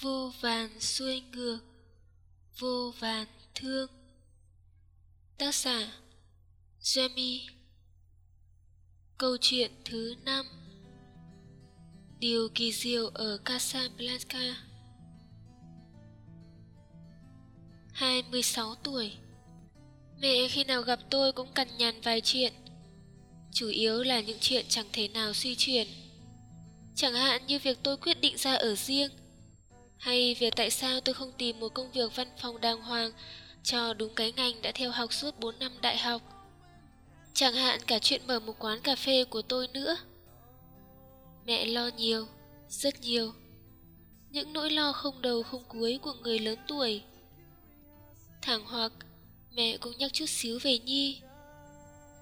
vô vàn xuôi ngược, vô vàn thương. Tác giả Jamie. Câu chuyện thứ năm. Điều kỳ diệu ở Casablanca. 26 tuổi. Mẹ khi nào gặp tôi cũng cằn nhằn vài chuyện. Chủ yếu là những chuyện chẳng thể nào suy chuyển. Chẳng hạn như việc tôi quyết định ra ở riêng hay việc tại sao tôi không tìm một công việc văn phòng đàng hoàng Cho đúng cái ngành đã theo học suốt 4 năm đại học? Chẳng hạn cả chuyện mở một quán cà phê của tôi nữa. Mẹ lo nhiều, rất nhiều. Những nỗi lo không đầu không cuối của người lớn tuổi. Thẳng hoặc mẹ cũng nhắc chút xíu về Nhi.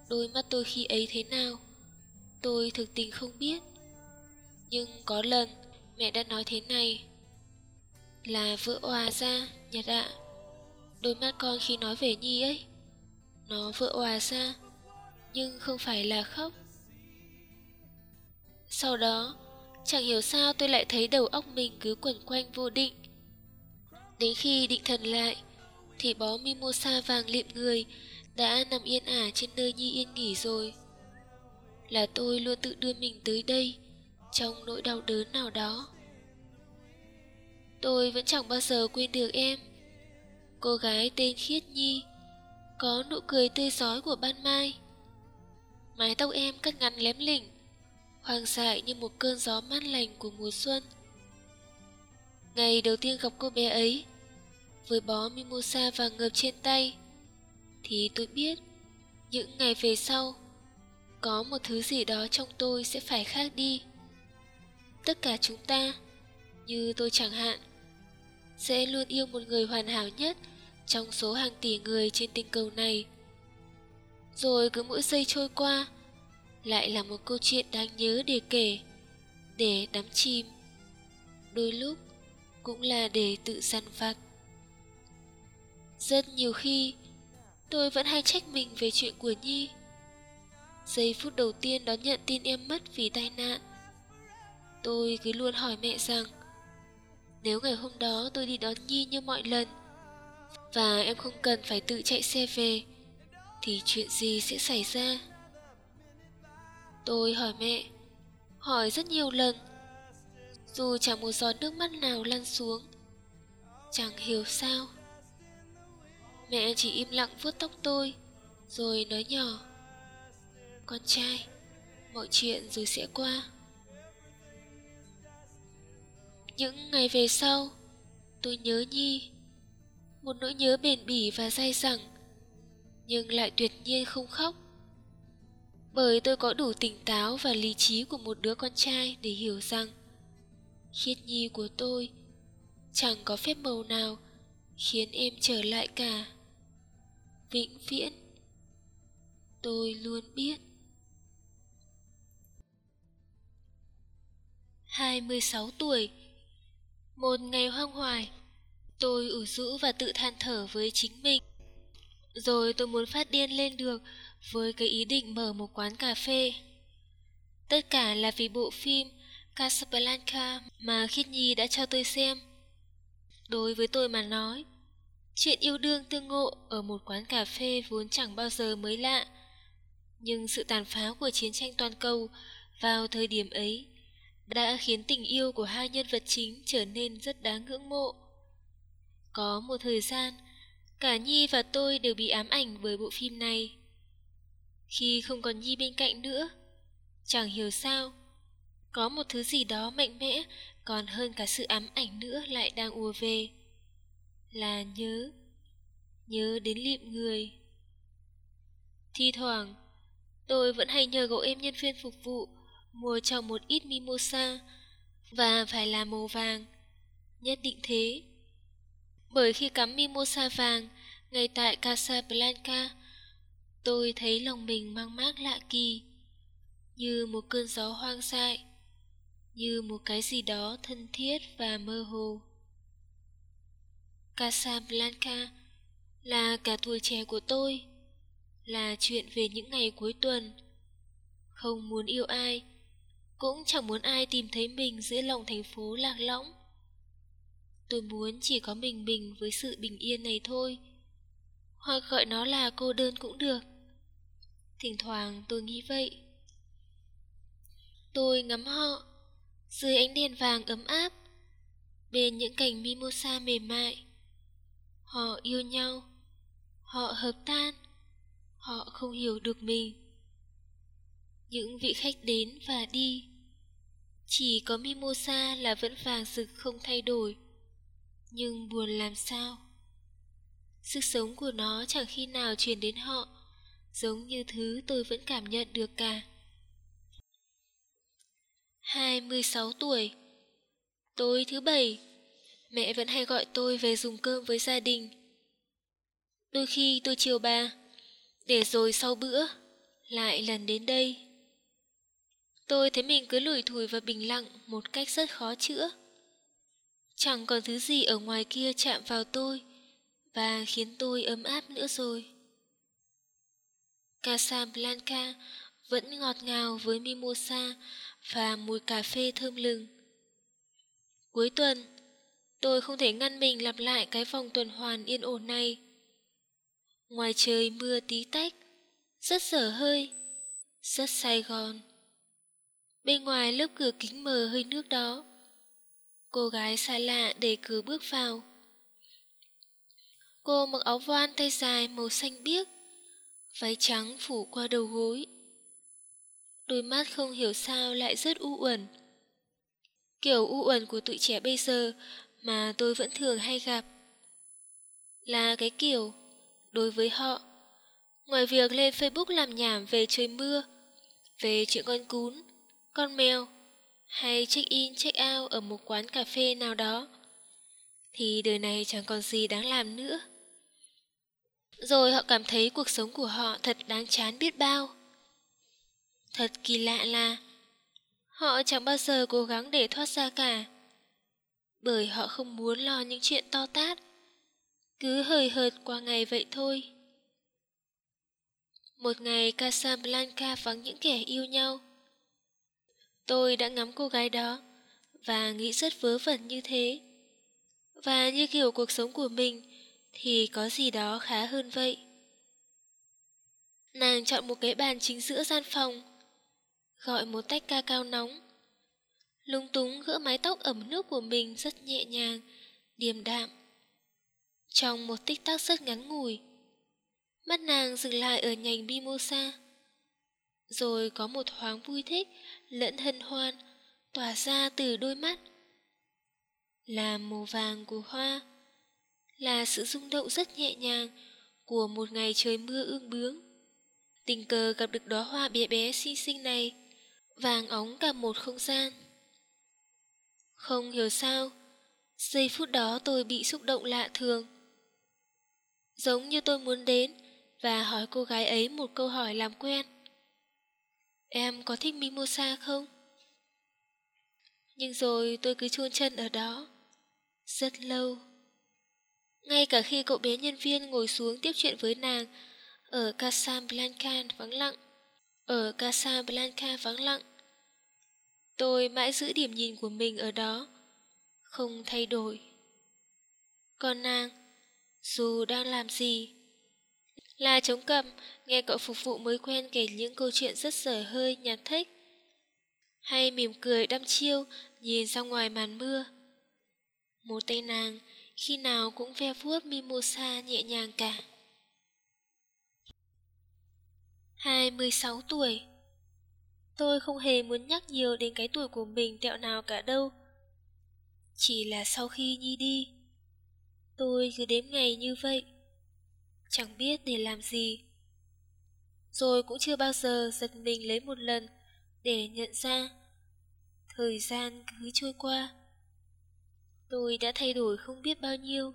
Đôi mắt tôi khi ấy thế nào Tôi thực tình không biết. Nhưng có lần mẹ đã nói thế này. Là vỡ òa ra, Nhật ạ Đôi mắt con khi nói về Nhi ấy Nó vỡ òa ra Nhưng không phải là khóc Sau đó Chẳng hiểu sao tôi lại thấy đầu óc mình cứ quẩn quanh vô định Đến khi định thần lại Thì bó mimosa vàng liệm người đã nằm yên ả trên nơi Nhi yên nghỉ rồi. Là tôi luôn tự đưa mình tới đây trong nỗi đau đớn nào đó. Tôi vẫn chẳng bao giờ quên được em. Cô gái tên Khiết Nhi, có nụ cười tươi sói của ban mai. Mái tóc em cắt ngắn lém lỉnh, hoàng dại như một cơn gió mát lành của mùa xuân. Ngày đầu tiên gặp cô bé ấy, với bó mimosa vàng ngợp trên tay, thì tôi biết những ngày về sau có một thứ gì đó trong tôi sẽ phải khác đi tất cả chúng ta như tôi chẳng hạn sẽ luôn yêu một người hoàn hảo nhất trong số hàng tỷ người trên tinh cầu này rồi cứ mỗi giây trôi qua lại là một câu chuyện đáng nhớ để kể để đắm chìm đôi lúc cũng là để tự săn vặt rất nhiều khi tôi vẫn hay trách mình về chuyện của Nhi. Giây phút đầu tiên đón nhận tin em mất vì tai nạn, tôi cứ luôn hỏi mẹ rằng nếu ngày hôm đó tôi đi đón Nhi như mọi lần và em không cần phải tự chạy xe về thì chuyện gì sẽ xảy ra? Tôi hỏi mẹ, hỏi rất nhiều lần, dù chẳng một giọt nước mắt nào lăn xuống. Chẳng hiểu sao. Mẹ chỉ im lặng vuốt tóc tôi Rồi nói nhỏ Con trai Mọi chuyện rồi sẽ qua những ngày về sau, Tôi nhớ Nhi. Một nỗi nhớ bền bỉ và dai dẳng, Nhưng lại tuyệt nhiên không khóc. Bởi tôi có đủ tỉnh táo và lý trí của một đứa con trai để hiểu rằng, Khiết Nhi của tôi Chẳng có phép màu nào khiến em trở lại cả. Vĩnh viễn, tôi luôn biết. 26 tuổi một ngày hoang hoài, Tôi ủ rũ và tự than thở với chính mình. Rồi tôi muốn phát điên lên được Với cái ý định mở một quán cà phê. Tất cả là vì bộ phim Casablanca mà Khiết Nhi đã cho tôi xem. Đối với tôi mà nói, Chuyện yêu đương tương ngộ ở một quán cà phê vốn chẳng bao giờ mới lạ. Nhưng sự tàn phá của chiến tranh toàn cầu vào thời điểm ấy đã khiến tình yêu của hai nhân vật chính trở nên rất đáng ngưỡng mộ. Có một thời gian, cả Nhi và tôi đều bị ám ảnh bởi bộ phim này. Khi không còn Nhi bên cạnh nữa, chẳng hiểu sao, có một thứ gì đó mạnh mẽ còn hơn cả sự ám ảnh nữa lại đang ùa về là nhớ nhớ đến liệm người thi thoảng tôi vẫn hay nhờ cậu em nhân viên phục vụ mua cho một ít mimosa và phải là màu vàng. Nhất định thế. Bởi khi cắm mimosa vàng ngay tại casablanca tôi thấy lòng mình mang mát lạ kỳ như một cơn gió hoang dại như một cái gì đó thân thiết và mơ hồ. Casablanca là cả tuổi trẻ của tôi, là chuyện về những ngày cuối tuần. Không muốn yêu ai, cũng chẳng muốn ai tìm thấy mình giữa lòng thành phố lạc lõng. Tôi muốn chỉ có mình mình với sự bình yên này thôi. Hoặc gọi nó là cô đơn cũng được. Thỉnh thoảng tôi nghĩ vậy. Tôi ngắm họ dưới ánh đèn vàng ấm áp bên những cành mimosa mềm mại. Họ yêu nhau, họ hợp tan, họ không hiểu được mình. Những vị khách đến và đi. Chỉ có mimosa là vẫn vàng rực không thay đổi. Nhưng buồn làm sao? Sức sống của nó chẳng khi nào truyền đến họ, giống như thứ tôi vẫn cảm nhận được cả. 26 tuổi Tối thứ bảy Mẹ vẫn hay gọi tôi về dùng cơm với gia đình Đôi khi tôi chiều bà Để rồi sau bữa Lại lần đến đây Tôi thấy mình cứ lủi thủi và bình lặng Một cách rất khó chữa Chẳng còn thứ gì ở ngoài kia chạm vào tôi Và khiến tôi ấm áp nữa rồi Casablanca vẫn ngọt ngào với mimosa và mùi cà phê thơm lừng. Cuối tuần, tôi không thể ngăn mình lặp lại cái vòng tuần hoàn yên ổn này. Ngoài trời mưa tí tách, rất dở hơi, rất Sài Gòn. Bên ngoài lớp cửa kính mờ hơi nước đó, cô gái xa lạ để cửa bước vào. Cô mặc áo voan tay dài màu xanh biếc, váy trắng phủ qua đầu gối. Đôi mắt không hiểu sao lại rất u uẩn. Kiểu u uẩn của tụi trẻ bây giờ mà tôi vẫn thường hay gặp. Là cái kiểu, đối với họ, ngoài việc lên Facebook làm nhảm về trời mưa, về chuyện con cún, con mèo, hay check-in check-out ở một quán cà phê nào đó, thì đời này chẳng còn gì đáng làm nữa. Rồi họ cảm thấy cuộc sống của họ thật đáng chán biết bao. Thật kỳ lạ là họ chẳng bao giờ cố gắng để thoát ra cả. Bởi họ không muốn lo những chuyện to tát. Cứ hời hợt qua ngày vậy thôi. Một ngày Casablanca vắng những kẻ yêu nhau. Tôi đã ngắm cô gái đó và nghĩ rất vớ vẩn như thế. Và như kiểu cuộc sống của mình thì có gì đó khá hơn vậy. Nàng chọn một cái bàn chính giữa gian phòng gọi một tách ca cao nóng. Lung túng gỡ mái tóc ẩm nước của mình rất nhẹ nhàng, điềm đạm. Trong một tích tắc rất ngắn ngủi, mắt nàng dừng lại ở nhành mimosa. Rồi có một thoáng vui thích lẫn hân hoan tỏa ra từ đôi mắt. Là màu vàng của hoa, là sự rung động rất nhẹ nhàng của một ngày trời mưa ương bướng. Tình cờ gặp được đóa hoa bé bé xinh xinh này, vàng óng cả một không gian. Không hiểu sao, giây phút đó tôi bị xúc động lạ thường. Giống như tôi muốn đến và hỏi cô gái ấy một câu hỏi làm quen. Em có thích Mimosa không? Nhưng rồi tôi cứ chuôn chân ở đó. Rất lâu. Ngay cả khi cậu bé nhân viên ngồi xuống tiếp chuyện với nàng ở Casablanca vắng lặng. Ở Casablanca vắng lặng. Tôi mãi giữ điểm nhìn của mình ở đó, không thay đổi. Còn nàng, dù đang làm gì, là chống cầm, nghe cậu phục vụ mới quen kể những câu chuyện rất sở hơi nhạt thích, hay mỉm cười đăm chiêu nhìn ra ngoài màn mưa. Một tay nàng khi nào cũng ve vuốt mimosa nhẹ nhàng cả. 26 tuổi Tôi không hề muốn nhắc nhiều đến cái tuổi của mình tẹo nào cả đâu. Chỉ là sau khi Nhi đi, tôi cứ đếm ngày như vậy. Chẳng biết để làm gì. Rồi cũng chưa bao giờ giật mình lấy một lần để nhận ra thời gian cứ trôi qua. Tôi đã thay đổi không biết bao nhiêu.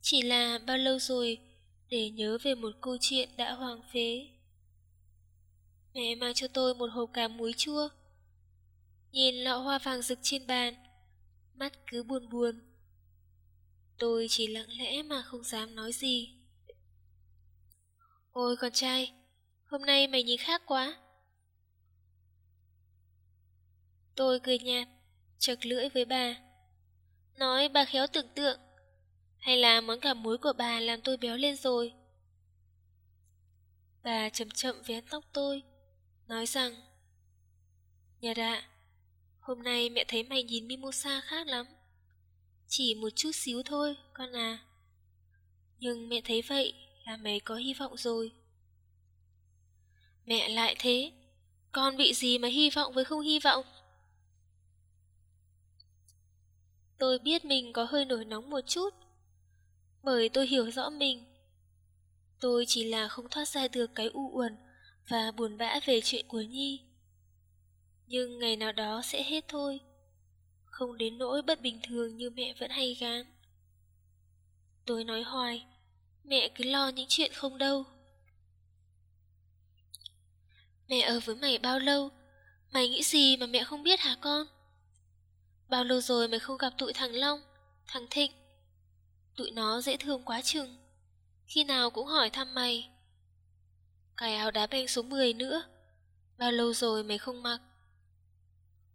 Chỉ là bao lâu rồi để nhớ về một câu chuyện đã hoàng phế. Mẹ mang cho tôi một hộp cà muối chua. Nhìn lọ hoa vàng rực trên bàn, mắt cứ buồn buồn. Tôi chỉ lặng lẽ mà không dám nói gì. Ôi con trai, hôm nay mày nhìn khác quá. Tôi cười nhạt, chật lưỡi với bà. Nói bà khéo tưởng tượng. Hay là món cà muối của bà làm tôi béo lên rồi? Bà chậm chậm vén tóc tôi, nói rằng Nhật ạ, hôm nay mẹ thấy mày nhìn Mimosa khác lắm. Chỉ một chút xíu thôi, con à. Nhưng mẹ thấy vậy là mấy có hy vọng rồi. Mẹ lại thế, con bị gì mà hy vọng với không hy vọng? Tôi biết mình có hơi nổi nóng một chút, bởi tôi hiểu rõ mình. Tôi chỉ là không thoát ra được cái u uẩn và buồn bã về chuyện của Nhi. Nhưng ngày nào đó sẽ hết thôi, không đến nỗi bất bình thường như mẹ vẫn hay gán. Tôi nói hoài, mẹ cứ lo những chuyện không đâu. Mẹ ở với mày bao lâu? Mày nghĩ gì mà mẹ không biết hả con? Bao lâu rồi mày không gặp tụi thằng Long, thằng Thịnh? Tụi nó dễ thương quá chừng. Khi nào cũng hỏi thăm mày. Cái áo đá banh số 10 nữa. Bao lâu rồi mày không mặc?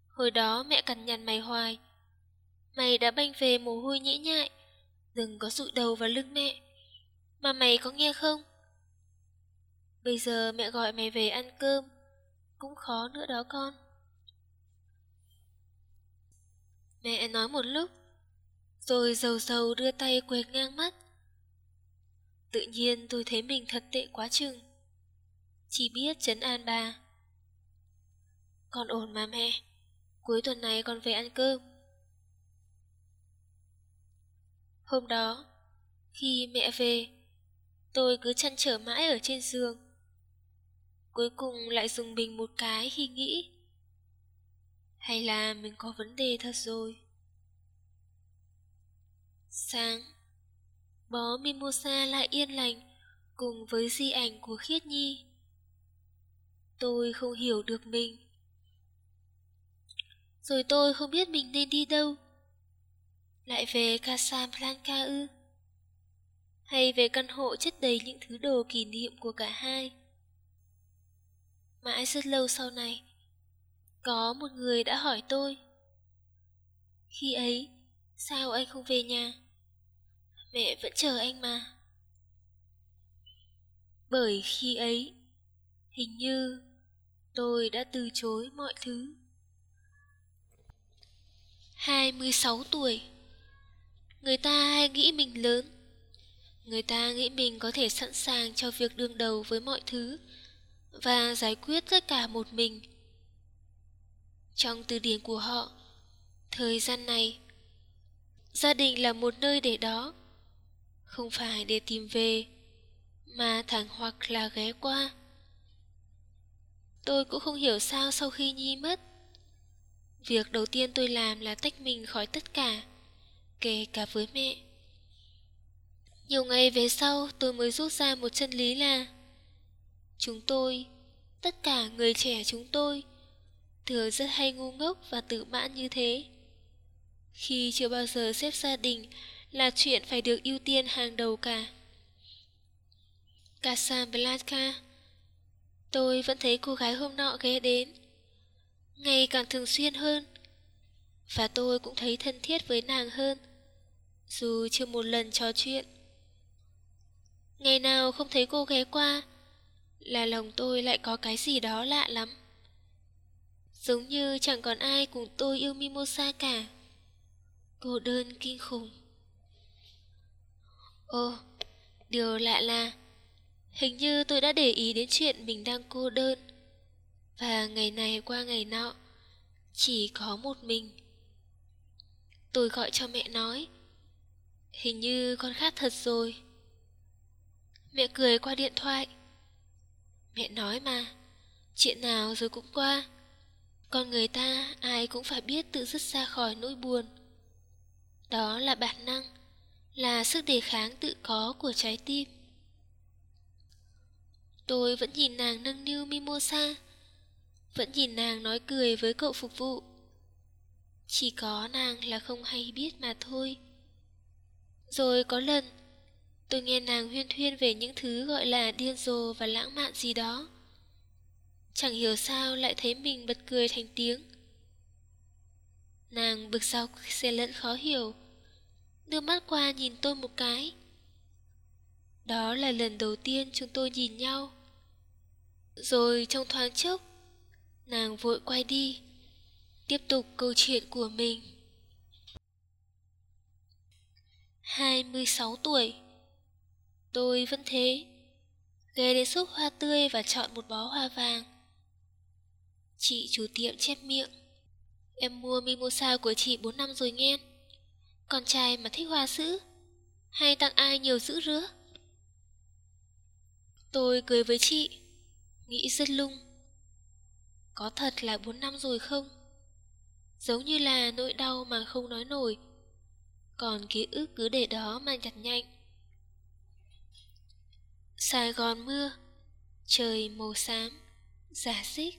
Hồi đó mẹ cằn nhằn mày hoài. Mày đã banh về mồ hôi nhễ nhại, đừng có dụi đầu vào lưng mẹ. Mà mày có nghe không? Bây giờ mẹ gọi mày về ăn cơm, cũng khó nữa đó con. Mẹ nói một lúc, rồi dầu dầu đưa tay quệt ngang mắt. Tự nhiên tôi thấy mình thật tệ quá chừng. Chỉ biết chấn an bà. Con ổn mà mẹ, cuối tuần này con về ăn cơm. Hôm đó, khi mẹ về, tôi cứ chăn trở mãi ở trên giường. Cuối cùng lại dùng mình một cái khi nghĩ, Hay là mình có vấn đề thật rồi? Sáng, Bó Mimosa lại yên lành Cùng với di ảnh của Khiết Nhi. Tôi không hiểu được mình. Rồi tôi không biết mình nên đi đâu. Lại về Casablanca ư? Hay về căn hộ chất đầy những thứ đồ kỷ niệm của cả hai Mãi rất lâu sau này, có một người đã hỏi tôi. Khi ấy, sao anh không về nhà? Mẹ vẫn chờ anh mà. Bởi khi ấy, hình như tôi đã từ chối mọi thứ. 26 tuổi Người ta hay nghĩ mình lớn Người ta nghĩ mình có thể sẵn sàng cho việc đương đầu với mọi thứ và giải quyết tất cả một mình. Trong từ điển của họ, thời gian này, gia đình là một nơi để đó, không phải để tìm về, mà thẳng hoặc là ghé qua. Tôi cũng không hiểu sao sau khi Nhi mất, việc đầu tiên tôi làm là tách mình khỏi tất cả, kể cả với mẹ. Nhiều ngày về sau tôi mới rút ra một chân lý là Chúng tôi, tất cả người trẻ chúng tôi, thường rất hay ngu ngốc và tự mãn như thế. Khi chưa bao giờ xếp gia đình là chuyện phải được ưu tiên hàng đầu cả. Casablanca Tôi vẫn thấy cô gái hôm nọ ghé đến Ngày càng thường xuyên hơn Và tôi cũng thấy thân thiết với nàng hơn Dù chưa một lần trò chuyện Ngày nào không thấy cô ghé qua là lòng tôi lại có cái gì đó lạ lắm. Giống như chẳng còn ai cùng tôi yêu Mimosa cả. Cô đơn kinh khủng. Ồ, điều lạ là hình như tôi đã để ý đến chuyện mình đang cô đơn. Và ngày này qua ngày nọ, chỉ có một mình. Tôi gọi cho mẹ nói, hình như con khát thật rồi. Mẹ cười qua điện thoại. Mẹ nói mà, chuyện nào rồi cũng qua. Con người ta ai cũng phải biết tự dứt ra khỏi nỗi buồn. Đó là bản năng, là sức đề kháng tự có của trái tim. Tôi vẫn nhìn nàng nâng niu Mimosa, vẫn nhìn nàng nói cười với cậu phục vụ. Chỉ có nàng là không hay biết mà thôi. Rồi có lần, Tôi nghe nàng huyên thuyên về những thứ gọi là điên rồ và lãng mạn gì đó. Chẳng hiểu sao lại thấy mình bật cười thành tiếng. Nàng bực sau xe lẫn khó hiểu, đưa mắt qua nhìn tôi một cái. Đó là lần đầu tiên chúng tôi nhìn nhau. Rồi trong thoáng chốc, nàng vội quay đi, tiếp tục câu chuyện của mình. 26 tuổi Tôi vẫn thế. Ghé đến xúc hoa tươi và chọn một bó hoa vàng. Chị chủ tiệm chép miệng. Em mua mimosa của chị 4 năm rồi nghe. Con trai mà thích hoa sữa Hay tặng ai nhiều sữa rứa? Tôi cười với chị. Nghĩ rất lung. Có thật là 4 năm rồi không? Giống như là nỗi đau mà không nói nổi. Còn ký ức cứ để đó mà nhặt nhanh. Sài Gòn mưa, Trời màu xám, Giả xích.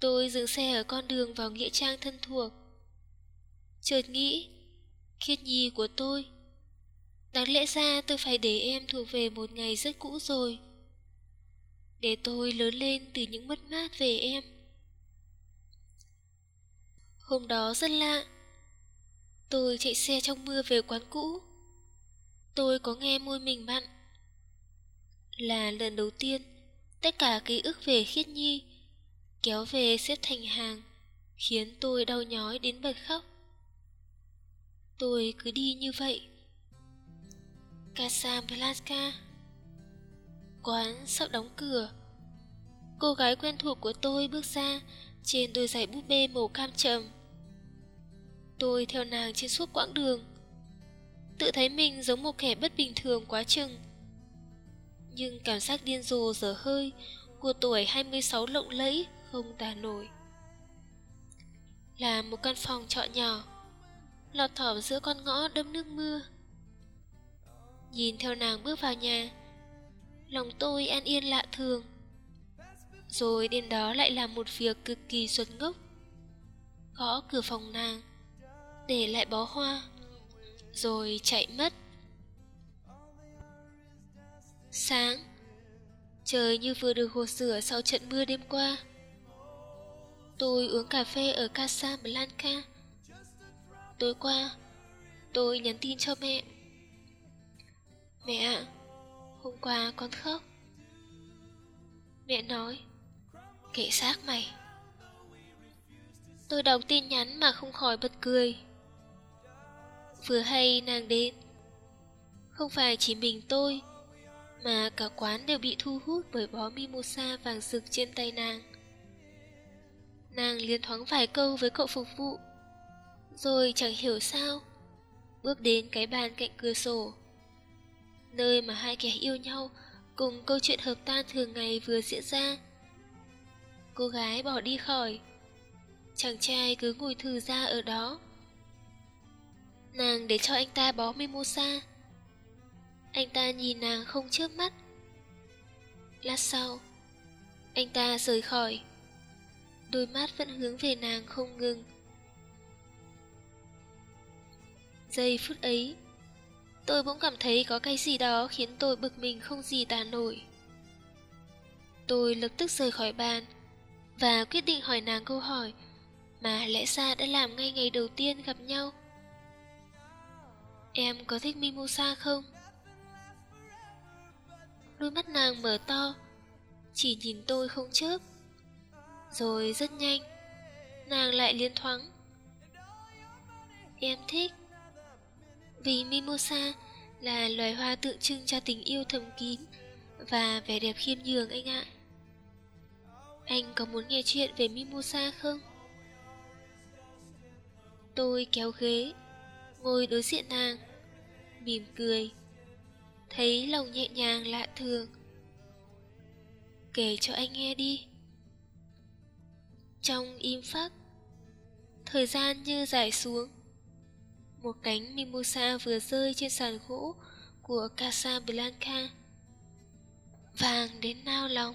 Tôi dừng xe ở con đường vào Nghĩa Trang thân thuộc. Chợt nghĩ, Khiết nhi của tôi. Đáng lẽ ra tôi phải để em thuộc về một ngày rất cũ rồi. Để tôi lớn lên từ những mất mát về em. Hôm đó rất lạ. Tôi chạy xe trong mưa về quán cũ. Tôi có nghe môi mình mặn là lần đầu tiên Tất cả ký ức về khiết nhi Kéo về xếp thành hàng, Khiến tôi đau nhói đến bật khóc. Tôi cứ đi như vậy. Casablanca, Quán sắp đóng cửa. Cô gái quen thuộc của tôi bước ra Trên đôi giày búp bê màu cam trầm. Tôi theo nàng trên suốt quãng đường. Tự thấy mình giống một kẻ bất bình thường quá chừng. Nhưng cảm giác điên rồ dở hơi Của tuổi 26 lộng lẫy không tả nổi. Là một căn phòng trọ nhỏ, Lọt thỏm giữa con ngõ đâm nước mưa. Nhìn theo nàng bước vào nhà, Lòng tôi an yên lạ thường. Rồi đêm đó lại làm một việc cực kỳ xuân ngốc. Gõ cửa phòng nàng, Để lại bó hoa, Rồi chạy mất. Sáng. Trời như vừa được gột rửa sau trận mưa đêm qua. Tôi uống cà phê ở Casa Blanca. Tối qua, Tôi nhắn tin cho mẹ. Mẹ ạ, Hôm qua con khóc. Mẹ nói Kệ xác mày. Tôi đọc tin nhắn mà không khỏi bật cười. Vừa hay nàng đến. Không phải chỉ mình tôi mà cả quán đều bị thu hút bởi bó mimosa vàng rực trên tay nàng. Nàng liền thoáng vài câu với cậu phục vụ, Rồi chẳng hiểu sao, Bước đến cái bàn cạnh cửa sổ, Nơi mà hai kẻ yêu nhau Cùng câu chuyện hợp tan thường ngày vừa diễn ra. Cô gái bỏ đi khỏi, Chàng trai cứ ngồi thử ra ở đó. Nàng để cho anh ta bó mimosa. Anh ta nhìn nàng không chớp mắt. Lát sau, Anh ta rời khỏi. Đôi mắt vẫn hướng về nàng không ngừng. Giây phút ấy, Tôi bỗng cảm thấy có cái gì đó khiến tôi bực mình không gì tả nổi. Tôi lập tức rời khỏi bàn Và quyết định hỏi nàng câu hỏi Mà lẽ ra đã làm ngay ngày đầu tiên gặp nhau. Em có thích Mimosa không? Đôi mắt nàng mở to, Chỉ nhìn tôi không chớp. Rồi rất nhanh, Nàng lại liên thoáng. Em thích, Vì Mimosa là loài hoa tượng trưng cho tình yêu thầm kín Và vẻ đẹp khiêm nhường anh ạ. Anh có muốn nghe chuyện về Mimosa không? Tôi kéo ghế, Ngồi đối diện nàng, Mỉm cười. Thấy lòng nhẹ nhàng lạ thường. Kể cho anh nghe đi. Trong im phắc, Thời gian như dài xuống, Một cánh mimosa vừa rơi trên sàn gỗ Của Casablanca. Vàng đến nao lòng.